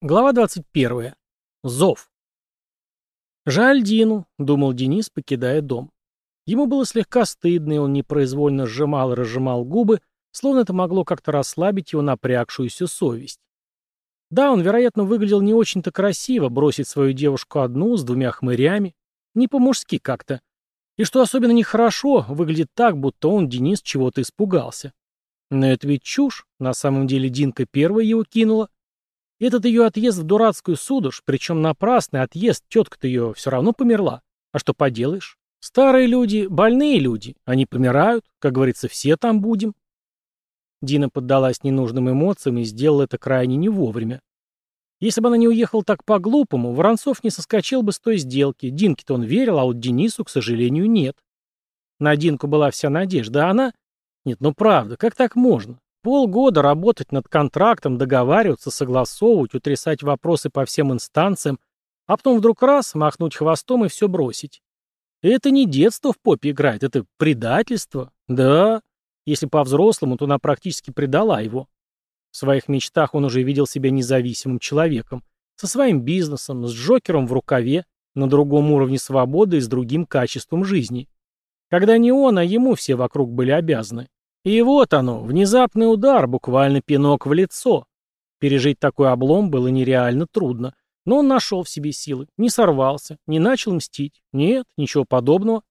Глава 21. Зов. «Жаль Дину», — думал Денис, покидая дом. Ему было слегка стыдно, и он непроизвольно сжимал и разжимал губы, словно это могло как-то расслабить его напрягшуюся совесть. Да, он, вероятно, выглядел не очень-то красиво, бросить свою девушку одну, с двумя хмырями, не по-мужски как-то. И что особенно нехорошо, выглядит так, будто он, Денис, чего-то испугался. Но это ведь чушь, на самом деле Динка первая его кинула. Этот ее отъезд в дурацкую судушь, причем напрасный отъезд, тетка-то ее все равно померла. А что поделаешь? Старые люди, больные люди, они помирают, как говорится, все там будем. Дина поддалась ненужным эмоциям и сделала это крайне не вовремя. Если бы она не уехала так по-глупому, Воронцов не соскочил бы с той сделки. Динке-то он верил, а вот Денису, к сожалению, нет. На Динку была вся надежда, а она... Нет, ну правда, как так можно? Полгода работать над контрактом, договариваться, согласовывать, утрясать вопросы по всем инстанциям, а потом вдруг раз, махнуть хвостом и все бросить. Это не детство в попе играет, это предательство. Да, если по-взрослому, то она практически предала его. В своих мечтах он уже видел себя независимым человеком, со своим бизнесом, с Джокером в рукаве, на другом уровне свободы и с другим качеством жизни. Когда не он, а ему все вокруг были обязаны. И вот оно, внезапный удар, буквально пинок в лицо. Пережить такой облом было нереально трудно. Но он нашел в себе силы, не сорвался, не начал мстить. Нет, ничего подобного.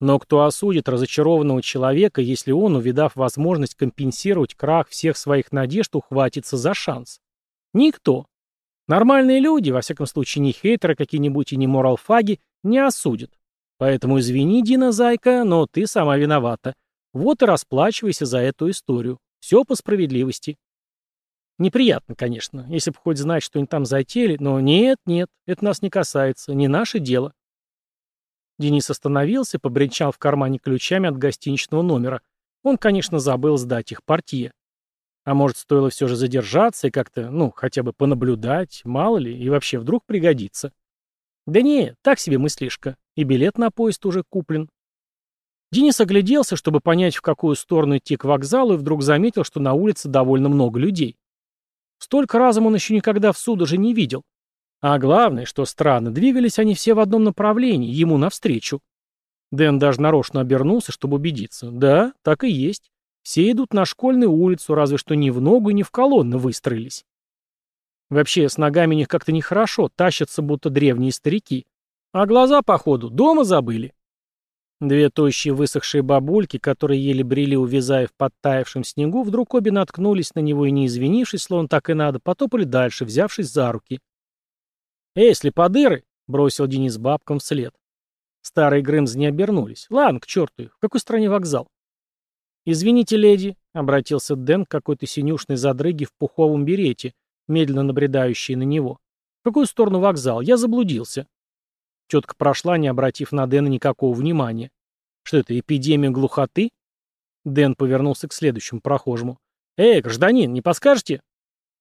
Но кто осудит разочарованного человека, если он, увидав возможность компенсировать крах всех своих надежд, ухватится за шанс? Никто. Нормальные люди, во всяком случае не хейтеры какие-нибудь и не моралфаги, не осудят. Поэтому извини, Дина Зайка, но ты сама виновата. Вот и расплачивайся за эту историю. Все по справедливости. Неприятно, конечно, если бы хоть знать, что они там затеяли, но нет, нет, это нас не касается, не наше дело. Денис остановился, побренчал в кармане ключами от гостиничного номера. Он, конечно, забыл сдать их партии. А может, стоило все же задержаться и как-то, ну, хотя бы понаблюдать, мало ли, и вообще вдруг пригодится. Да не, так себе мыслишка, и билет на поезд уже куплен. Денис огляделся, чтобы понять, в какую сторону идти к вокзалу, и вдруг заметил, что на улице довольно много людей. Столько разом он еще никогда в Судоже не видел. А главное, что странно, двигались они все в одном направлении, ему навстречу. Дэн даже нарочно обернулся, чтобы убедиться. Да, так и есть. Все идут на школьную улицу, разве что не в ногу и не в колонны выстроились. Вообще, с ногами у них как-то нехорошо, тащатся будто древние старики. А глаза, походу, дома забыли. Две тощие высохшие бабульки, которые еле брели, увязая в подтаявшем снегу, вдруг обе наткнулись на него и, не извинившись, словно так и надо, потопали дальше, взявшись за руки. «Эй, слеподыры!» — бросил Денис бабкам вслед. Старые грымз не обернулись. «Ладно, к черту их. В какой стране вокзал?» «Извините, леди», — обратился Дэн к какой-то синюшной задрыге в пуховом берете, медленно набредающей на него. «В какую сторону вокзал? Я заблудился». Тетка прошла, не обратив на Дэна никакого внимания. Что это, эпидемия глухоты? Дэн повернулся к следующему прохожему. «Эй, гражданин, не подскажете?»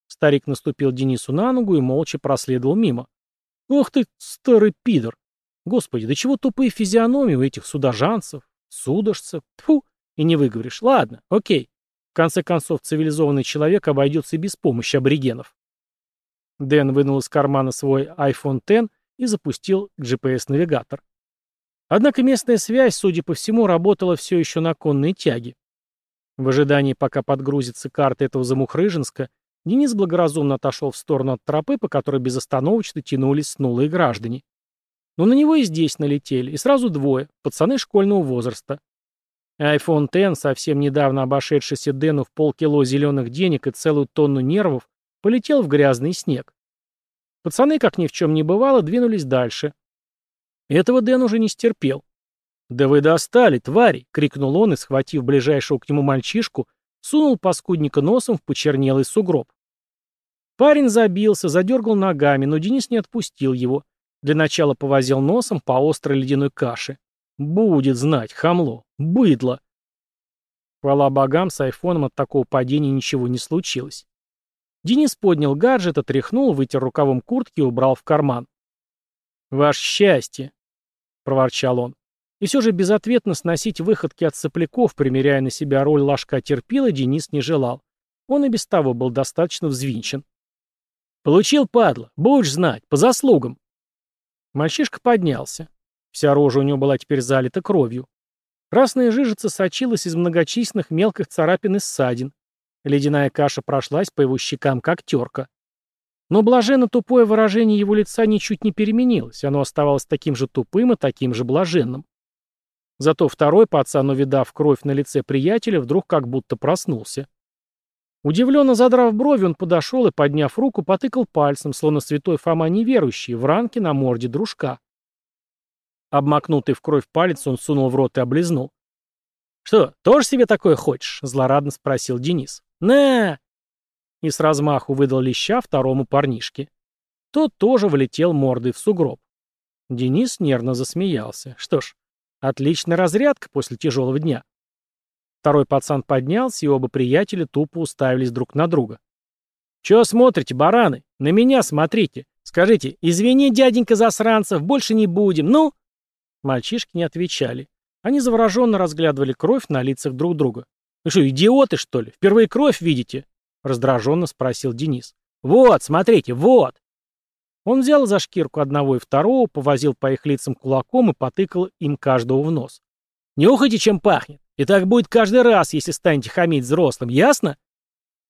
Старик наступил Денису на ногу и молча проследовал мимо. «Ох ты, старый пидор! Господи, да чего тупые физиономии у этих судожанцев, судожцев? Тьфу! И не выговоришь. Ладно, окей. В конце концов, цивилизованный человек обойдется и без помощи аборигенов». Дэн вынул из кармана свой iPhone X и запустил GPS-навигатор. Однако местная связь, судя по всему, работала все еще на конной тяге. В ожидании, пока подгрузится карта этого замухрыженска, Денис благоразумно отошел в сторону от тропы, по которой безостановочно тянулись снулые граждане. Но на него и здесь налетели, и сразу двое, пацаны школьного возраста. iPhone X, совсем недавно обошедшийся Дэну в полкило зеленых денег и целую тонну нервов, полетел в грязный снег. Пацаны, как ни в чем не бывало, двинулись дальше. Этого Дэн уже не стерпел. «Да вы достали, твари!» — крикнул он и, схватив ближайшего к нему мальчишку, сунул паскудника носом в почернелый сугроб. Парень забился, задергал ногами, но Денис не отпустил его. Для начала повозил носом по острой ледяной каше. «Будет знать, хамло! Быдло!» Хвала богам, с айфоном от такого падения ничего не случилось. Денис поднял гаджет, отряхнул, вытер рукавом куртки и убрал в карман. «Ваше счастье!» — проворчал он. И все же безответно сносить выходки от сопляков, примеряя на себя роль ложка терпила, Денис не желал. Он и без того был достаточно взвинчен. «Получил, падла! Будешь знать! По заслугам!» Мальчишка поднялся. Вся рожа у него была теперь залита кровью. Красная жижица сочилась из многочисленных мелких царапин и ссадин. Ледяная каша прошлась по его щекам, как терка. Но блаженно тупое выражение его лица ничуть не переменилось, оно оставалось таким же тупым и таким же блаженным. Зато второй пацан, увидав кровь на лице приятеля, вдруг как будто проснулся. Удивленно задрав брови, он подошел и, подняв руку, потыкал пальцем, словно святой Фома неверующий, в ранке на морде дружка. Обмакнутый в кровь палец он сунул в рот и облизнул. «Что, тоже себе такое хочешь?» — злорадно спросил Денис. «На!» И с размаху выдал леща второму парнишке. Тот тоже влетел мордой в сугроб. Денис нервно засмеялся. Что ж, отличная разрядка после тяжелого дня. Второй пацан поднялся, и оба приятеля тупо уставились друг на друга. «Чего смотрите, бараны? На меня смотрите! Скажите, извини, дяденька засранцев, больше не будем, ну!» Мальчишки не отвечали. Они завороженно разглядывали кровь на лицах друг друга. «Вы что, идиоты, что ли? Впервые кровь видите?» — раздраженно спросил Денис. «Вот, смотрите, вот!» Он взял за шкирку одного и второго, повозил по их лицам кулаком и потыкал им каждого в нос. «Нюхайте, чем пахнет! И так будет каждый раз, если станете хамить взрослым, ясно?»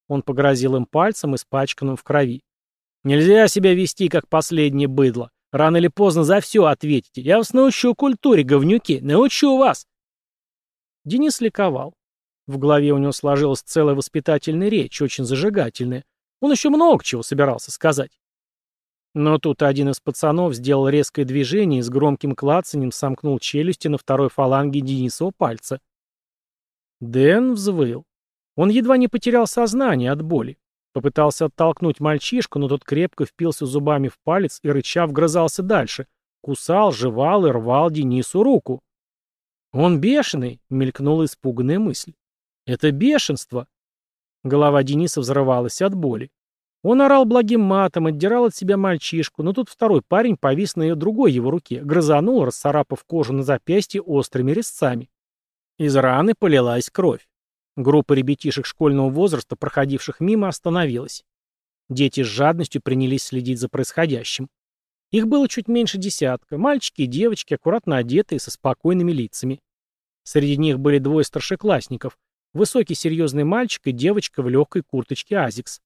Он погрозил им пальцем, испачканным в крови. «Нельзя себя вести, как последнее быдло. Рано или поздно за все ответите. Я вас научу культуре, говнюки, научу вас!» Денис ликовал. В голове у него сложилась целая воспитательная речь, очень зажигательная. Он еще много чего собирался сказать. Но тут один из пацанов сделал резкое движение и с громким клацанием сомкнул челюсти на второй фаланге Денисова пальца. Дэн взвыл. Он едва не потерял сознание от боли. Попытался оттолкнуть мальчишку, но тот крепко впился зубами в палец и рыча вгрызался дальше. Кусал, жевал и рвал Денису руку. «Он бешеный!» — мелькнула испуганная мысль. Это бешенство. Голова Дениса взрывалась от боли. Он орал благим матом, отдирал от себя мальчишку, но тут второй парень повис на ее другой его руке, грызанул, расцарапав кожу на запястье острыми резцами. Из раны полилась кровь. Группа ребятишек школьного возраста, проходивших мимо, остановилась. Дети с жадностью принялись следить за происходящим. Их было чуть меньше десятка, мальчики и девочки, аккуратно одетые, со спокойными лицами. Среди них были двое старшеклассников, Высокий серьезный мальчик и девочка в легкой курточке Азикс.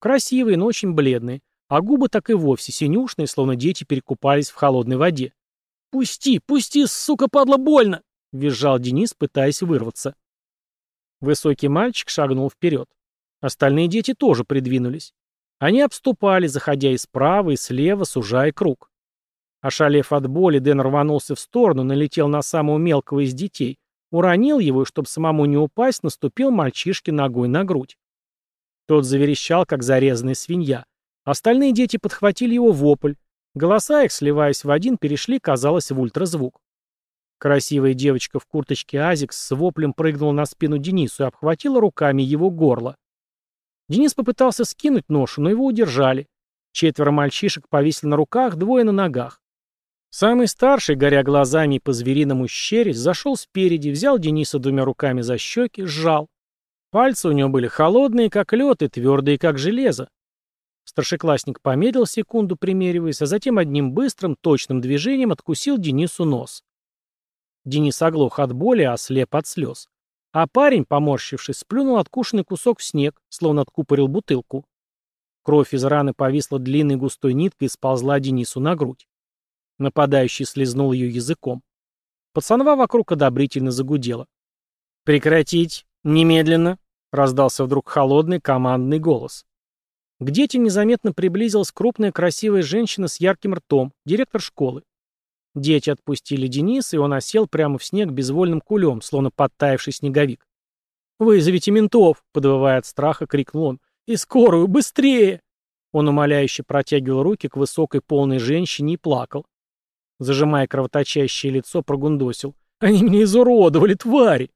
Красивые, но очень бледные. А губы так и вовсе синюшные, словно дети перекупались в холодной воде. «Пусти, пусти, сука, падла, больно!» — визжал Денис, пытаясь вырваться. Высокий мальчик шагнул вперед. Остальные дети тоже придвинулись. Они обступали, заходя и справа, и слева, сужая круг. Ошалев от боли, Дэн рванулся в сторону, налетел на самого мелкого из детей, уронил его и, чтобы самому не упасть, наступил мальчишке ногой на грудь. Тот заверещал, как зарезанная свинья. Остальные дети подхватили его вопль. Голоса их, сливаясь в один, перешли, казалось, в ультразвук. Красивая девочка в курточке Азикс с воплем прыгнула на спину Денису и обхватила руками его горло. Денис попытался скинуть ношу, но его удержали. Четверо мальчишек повисли на руках, двое на ногах. Самый старший, горя глазами по-звериному щерясь, зашел спереди, взял Дениса двумя руками за щеки, сжал. Пальцы у него были холодные, как лед, и твердые, как железо. Старшеклассник помедлил секунду, примериваясь, а затем одним быстрым, точным движением откусил Денису нос. Денис оглох от боли, а слеп от слез. А парень, поморщившись, сплюнул откушенный кусок в снег, словно откупорил бутылку. Кровь из раны повисла длинной густой ниткой и сползла Денису на грудь. Нападающий слезнул ее языком. Пацанва вокруг одобрительно загудела. «Прекратить! Немедленно!» — раздался вдруг холодный командный голос. К детям незаметно приблизилась крупная красивая женщина с ярким ртом, директор школы. Дети отпустили Дениса, и он осел прямо в снег безвольным кулем, словно подтаявший снеговик. «Вызовите ментов!» — подвывая от страха, крикнул он. «И скорую! Быстрее!» Он умоляюще протягивал руки к высокой полной женщине и плакал зажимая кровоточащее лицо, прогундосил. «Они меня изуродовали, твари!»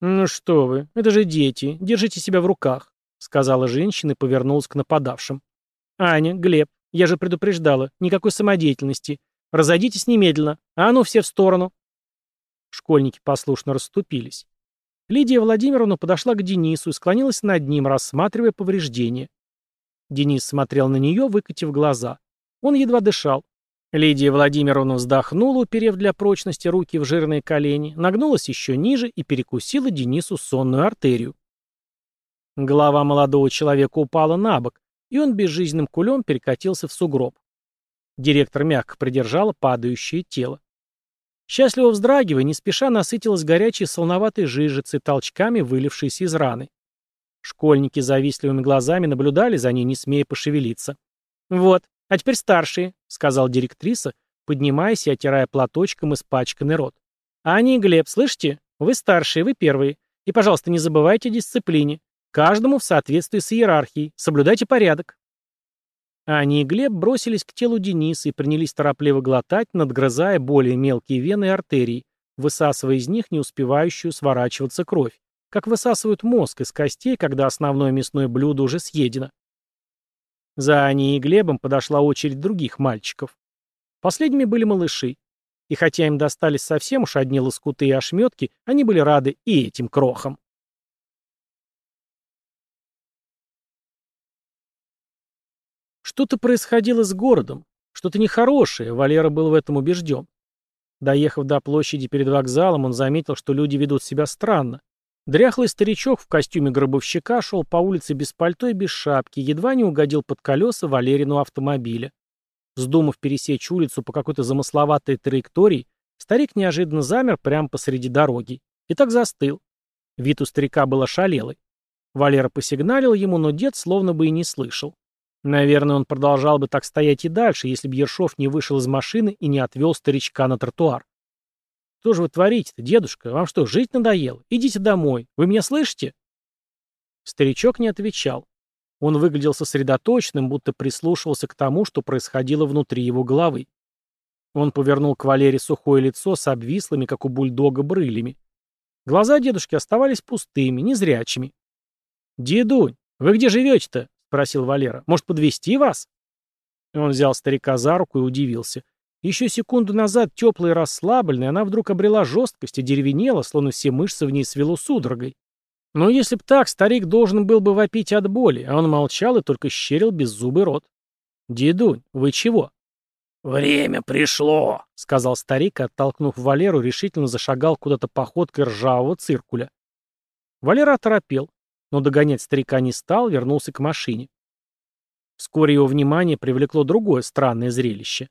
«Ну что вы, это же дети, держите себя в руках», — сказала женщина и повернулась к нападавшим. «Аня, Глеб, я же предупреждала, никакой самодеятельности. Разойдитесь немедленно, а ну все в сторону». Школьники послушно расступились. Лидия Владимировна подошла к Денису и склонилась над ним, рассматривая повреждения. Денис смотрел на нее, выкатив глаза. Он едва дышал. Лидия Владимировна вздохнула, уперев для прочности руки в жирные колени, нагнулась еще ниже и перекусила Денису сонную артерию. Голова молодого человека упала на бок, и он безжизненным кулем перекатился в сугроб. Директор мягко придержала падающее тело. Счастливо вздрагивая, не спеша насытилась горячей солноватой жижицей, толчками вылившейся из раны. Школьники завистливыми глазами наблюдали за ней, не смея пошевелиться. «Вот», «А теперь старшие», — сказал директриса, поднимаясь и отирая платочком испачканный рот. «Аня и Глеб, слышите? Вы старшие, вы первые. И, пожалуйста, не забывайте о дисциплине. Каждому в соответствии с иерархией. Соблюдайте порядок». Аня и Глеб бросились к телу Дениса и принялись торопливо глотать, надгрызая более мелкие вены и артерии, высасывая из них не успевающую сворачиваться кровь, как высасывают мозг из костей, когда основное мясное блюдо уже съедено. За Аней и Глебом подошла очередь других мальчиков. Последними были малыши. И хотя им достались совсем уж одни лоскуты и ошметки, они были рады и этим крохам. Что-то происходило с городом, что-то нехорошее, Валера был в этом убежден. Доехав до площади перед вокзалом, он заметил, что люди ведут себя странно. Дряхлый старичок в костюме гробовщика шел по улице без пальто и без шапки, едва не угодил под колеса Валерину автомобиля. Вздумав пересечь улицу по какой-то замысловатой траектории, старик неожиданно замер прямо посреди дороги и так застыл. Вид у старика был ошалелый. Валера посигналил ему, но дед словно бы и не слышал. Наверное, он продолжал бы так стоять и дальше, если бы Ершов не вышел из машины и не отвел старичка на тротуар. Что же вы творите-то, дедушка? Вам что, жить надоело? Идите домой. Вы меня слышите?» Старичок не отвечал. Он выглядел сосредоточенным, будто прислушивался к тому, что происходило внутри его головы. Он повернул к Валере сухое лицо с обвислыми, как у бульдога, брылями. Глаза дедушки оставались пустыми, незрячими. «Дедунь, вы где живете-то?» — спросил Валера. «Может, подвести вас?» Он взял старика за руку и удивился. Еще секунду назад, теплая и расслабленная, она вдруг обрела жесткость и деревенела, словно все мышцы в ней свело судорогой. Но если б так, старик должен был бы вопить от боли, а он молчал и только щерил беззубый рот. «Дедунь, вы чего?» «Время пришло», — сказал старик, и, оттолкнув Валеру, решительно зашагал куда-то походкой ржавого циркуля. Валера оторопел, но догонять старика не стал, вернулся к машине. Вскоре его внимание привлекло другое странное зрелище.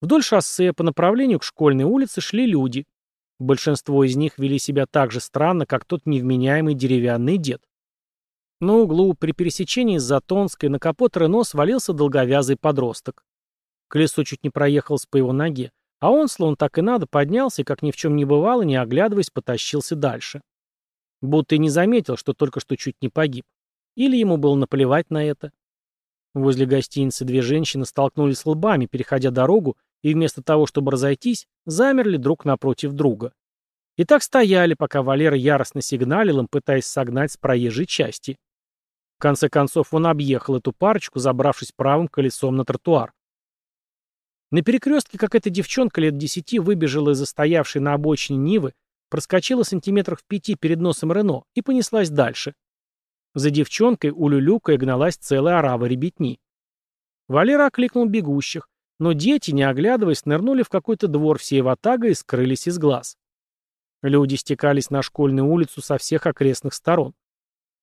Вдоль шоссе по направлению к школьной улице шли люди. Большинство из них вели себя так же странно, как тот невменяемый деревянный дед. На углу при пересечении с Затонской на капот Рено свалился долговязый подросток. Колесо чуть не проехалось по его ноге, а он, словно так и надо, поднялся и, как ни в чем не бывало, не оглядываясь, потащился дальше. Будто и не заметил, что только что чуть не погиб. Или ему было наплевать на это. Возле гостиницы две женщины столкнулись лбами, переходя дорогу, и вместо того, чтобы разойтись, замерли друг напротив друга. И так стояли, пока Валера яростно сигналил им, пытаясь согнать с проезжей части. В конце концов он объехал эту парочку, забравшись правым колесом на тротуар. На перекрестке какая-то девчонка лет десяти выбежала из застоявшей на обочине Нивы, проскочила сантиметров в пяти перед носом Рено и понеслась дальше. За девчонкой у Люлюка гналась целая орава ребятни. Валера окликнул бегущих, но дети, не оглядываясь, нырнули в какой-то двор всей ватагой и скрылись из глаз. Люди стекались на школьную улицу со всех окрестных сторон.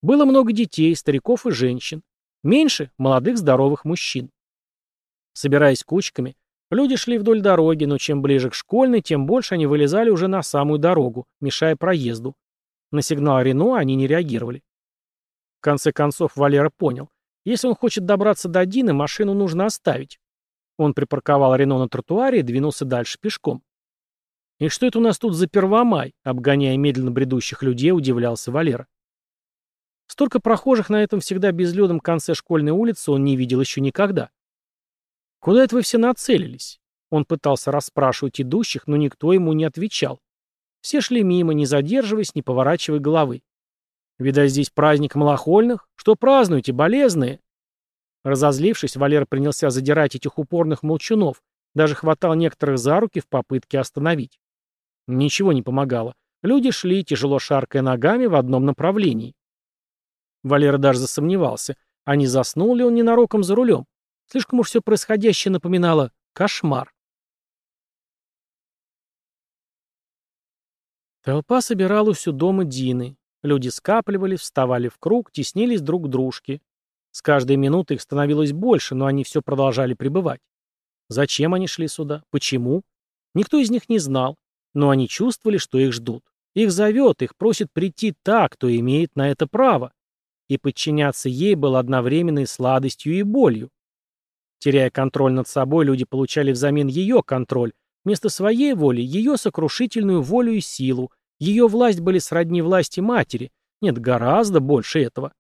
Было много детей, стариков и женщин. Меньше – молодых здоровых мужчин. Собираясь кучками, люди шли вдоль дороги, но чем ближе к школьной, тем больше они вылезали уже на самую дорогу, мешая проезду. На сигнал Рено они не реагировали. В конце концов Валера понял. Если он хочет добраться до Дины, машину нужно оставить. Он припарковал Рено на тротуаре и двинулся дальше пешком. «И что это у нас тут за Первомай?» — обгоняя медленно бредущих людей, удивлялся Валера. Столько прохожих на этом всегда безлюдном конце школьной улицы он не видел еще никогда. «Куда это вы все нацелились?» Он пытался расспрашивать идущих, но никто ему не отвечал. Все шли мимо, не задерживаясь, не поворачивая головы. «Видать, здесь праздник малохольных? Что празднуете, болезные?» Разозлившись, Валер принялся задирать этих упорных молчунов, даже хватал некоторых за руки в попытке остановить. Ничего не помогало. Люди шли, тяжело шаркая ногами, в одном направлении. Валера даже засомневался, а не заснул ли он ненароком за рулем. Слишком уж все происходящее напоминало кошмар. Толпа собиралась у дома Дины. Люди скапливали, вставали в круг, теснились друг к дружке. С каждой минутой их становилось больше, но они все продолжали пребывать. Зачем они шли сюда? Почему? Никто из них не знал, но они чувствовали, что их ждут. Их зовет, их просит прийти та, кто имеет на это право. И подчиняться ей было одновременно и сладостью, и болью. Теряя контроль над собой, люди получали взамен ее контроль, вместо своей воли ее сокрушительную волю и силу. Ее власть были сродни власти матери. Нет, гораздо больше этого.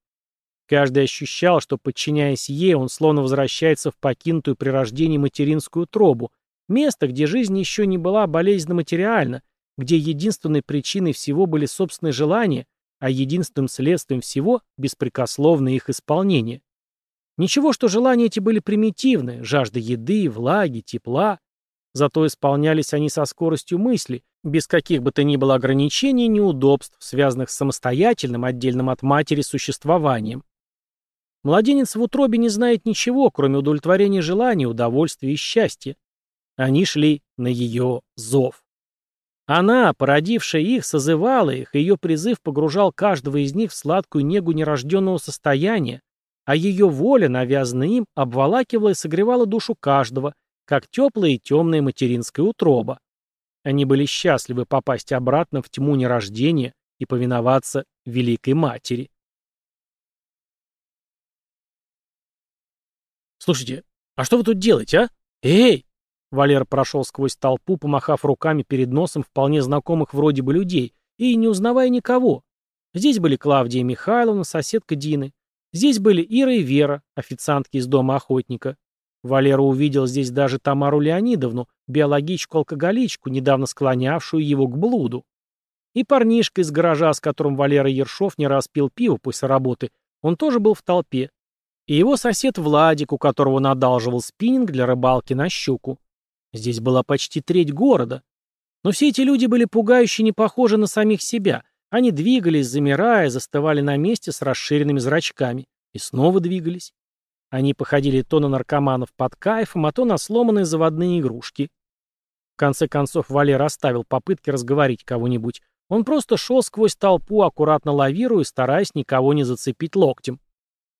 Каждый ощущал, что, подчиняясь ей, он словно возвращается в покинутую при рождении материнскую тробу, место, где жизнь еще не была болезненно-материальна, где единственной причиной всего были собственные желания, а единственным следствием всего – беспрекословное их исполнение. Ничего, что желания эти были примитивны – жажда еды, влаги, тепла. Зато исполнялись они со скоростью мысли, без каких бы то ни было ограничений и неудобств, связанных с самостоятельным, отдельным от матери, существованием. Младенец в утробе не знает ничего, кроме удовлетворения желаний, удовольствия и счастья. Они шли на ее зов. Она, породившая их, созывала их, и ее призыв погружал каждого из них в сладкую негу нерожденного состояния, а ее воля, навязанная им, обволакивала и согревала душу каждого, как теплая и темная материнская утроба. Они были счастливы попасть обратно в тьму нерождения и повиноваться Великой Матери. «Слушайте, а что вы тут делаете, а? Эй!» Валер прошел сквозь толпу, помахав руками перед носом вполне знакомых вроде бы людей и не узнавая никого. Здесь были Клавдия Михайловна, соседка Дины. Здесь были Ира и Вера, официантки из дома охотника. Валера увидел здесь даже Тамару Леонидовну, биологичку-алкоголичку, недавно склонявшую его к блуду. И парнишка из гаража, с которым Валера Ершов не распил пиво после работы, он тоже был в толпе и его сосед Владик, у которого он одалживал спиннинг для рыбалки на щуку. Здесь была почти треть города. Но все эти люди были пугающе не похожи на самих себя. Они двигались, замирая, застывали на месте с расширенными зрачками. И снова двигались. Они походили то на наркоманов под кайфом, а то на сломанные заводные игрушки. В конце концов Валер оставил попытки разговорить кого-нибудь. Он просто шел сквозь толпу, аккуратно лавируя, стараясь никого не зацепить локтем.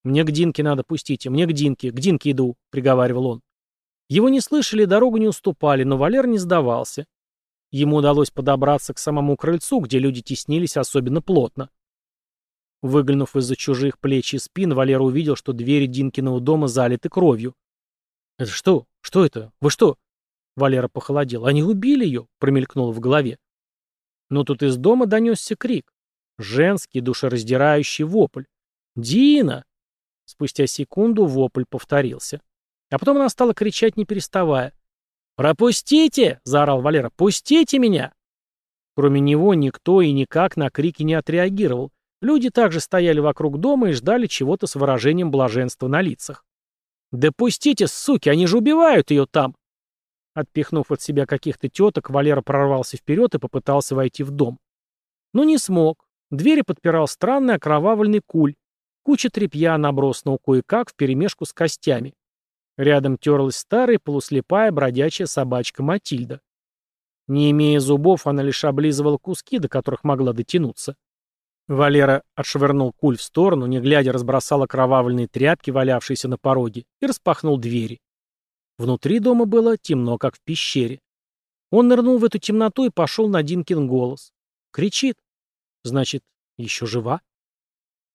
«Мне к Динке надо, пустите, мне к Динке, к Динке иду», — приговаривал он. Его не слышали, дорогу не уступали, но Валер не сдавался. Ему удалось подобраться к самому крыльцу, где люди теснились особенно плотно. Выглянув из-за чужих плеч и спин, Валер увидел, что двери Динкиного дома залиты кровью. «Это что? Что это? Вы что?» Валера похолодел. «Они убили ее!» — промелькнуло в голове. Но тут из дома донесся крик. Женский, душераздирающий вопль. «Дина!» Спустя секунду вопль повторился. А потом она стала кричать, не переставая. «Пропустите!» — заорал Валера. «Пустите меня!» Кроме него никто и никак на крики не отреагировал. Люди также стояли вокруг дома и ждали чего-то с выражением блаженства на лицах. «Да пустите, суки, они же убивают ее там!» Отпихнув от себя каких-то теток, Валера прорвался вперед и попытался войти в дом. Но не смог. Двери подпирал странный окровавленный куль, куча тряпья, набросанного кое-как вперемешку с костями. Рядом терлась старая, полуслепая, бродячая собачка Матильда. Не имея зубов, она лишь облизывала куски, до которых могла дотянуться. Валера отшвырнул куль в сторону, не глядя разбросал окровавленные тряпки, валявшиеся на пороге, и распахнул двери. Внутри дома было темно, как в пещере. Он нырнул в эту темноту и пошел на Динкин голос. Кричит. Значит, еще жива?